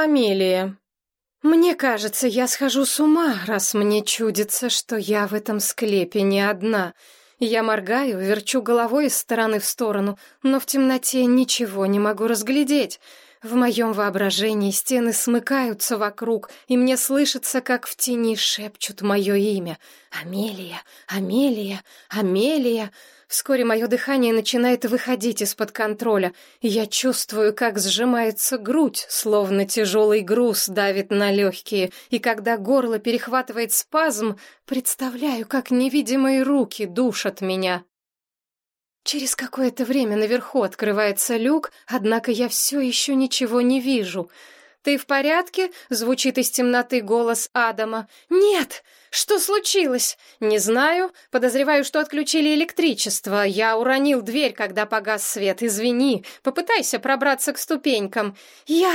Амелия. Мне кажется, я схожу с ума, раз мне чудится, что я в этом склепе не одна. Я моргаю, верчу головой из стороны в сторону, но в темноте ничего не могу разглядеть. В моем воображении стены смыкаются вокруг, и мне слышится, как в тени шепчут мое имя. «Амелия! Амелия! Амелия!» Вскоре мое дыхание начинает выходить из-под контроля. Я чувствую, как сжимается грудь, словно тяжелый груз давит на легкие, и когда горло перехватывает спазм, представляю, как невидимые руки душат меня. Через какое-то время наверху открывается люк, однако я все еще ничего не вижу — «Ты в порядке?» — звучит из темноты голос Адама. «Нет! Что случилось?» «Не знаю. Подозреваю, что отключили электричество. Я уронил дверь, когда погас свет. Извини. Попытайся пробраться к ступенькам. Я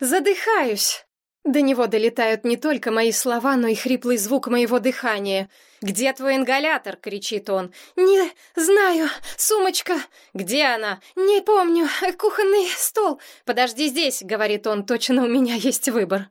задыхаюсь!» До него долетают не только мои слова, но и хриплый звук моего дыхания. «Где твой ингалятор?» — кричит он. «Не знаю. Сумочка». «Где она?» «Не помню. Кухонный стол». «Подожди здесь», — говорит он. «Точно у меня есть выбор».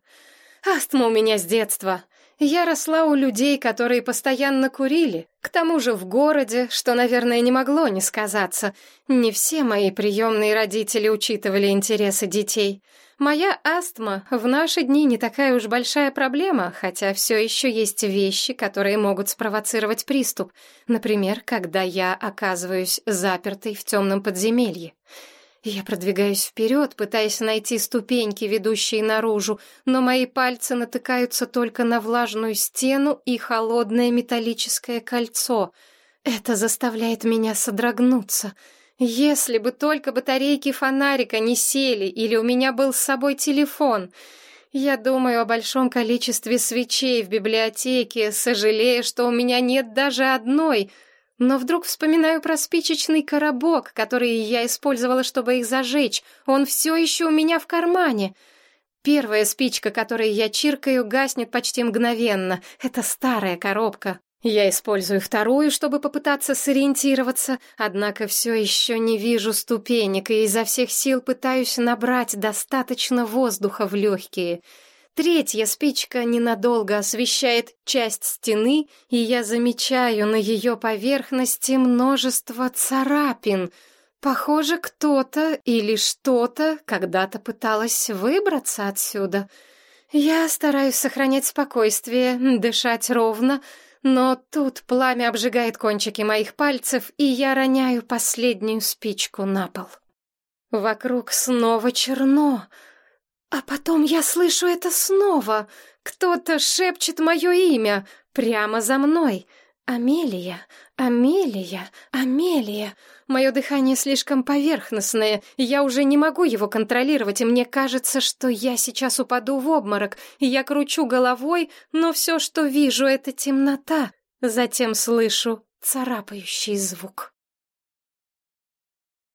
«Астма у меня с детства. Я росла у людей, которые постоянно курили. К тому же в городе, что, наверное, не могло не сказаться. Не все мои приемные родители учитывали интересы детей». Моя астма в наши дни не такая уж большая проблема, хотя все еще есть вещи, которые могут спровоцировать приступ. Например, когда я оказываюсь запертой в темном подземелье. Я продвигаюсь вперед, пытаясь найти ступеньки, ведущие наружу, но мои пальцы натыкаются только на влажную стену и холодное металлическое кольцо. Это заставляет меня содрогнуться — если бы только батарейки фонарика не сели или у меня был с собой телефон. Я думаю о большом количестве свечей в библиотеке, сожалея, что у меня нет даже одной, но вдруг вспоминаю про спичечный коробок, который я использовала, чтобы их зажечь. Он все еще у меня в кармане. Первая спичка, которой я чиркаю, гаснет почти мгновенно. Это старая коробка. Я использую вторую, чтобы попытаться сориентироваться, однако все еще не вижу ступенек и изо всех сил пытаюсь набрать достаточно воздуха в легкие. Третья спичка ненадолго освещает часть стены, и я замечаю на ее поверхности множество царапин. Похоже, кто-то или что-то когда-то пыталась выбраться отсюда. Я стараюсь сохранять спокойствие, дышать ровно, но тут пламя обжигает кончики моих пальцев, и я роняю последнюю спичку на пол. Вокруг снова черно, а потом я слышу это снова. Кто-то шепчет мое имя прямо за мной. Амелия, Амелия, Амелия. Мое дыхание слишком поверхностное, я уже не могу его контролировать, и мне кажется, что я сейчас упаду в обморок. Я кручу головой, но все, что вижу, это темнота. Затем слышу царапающий звук.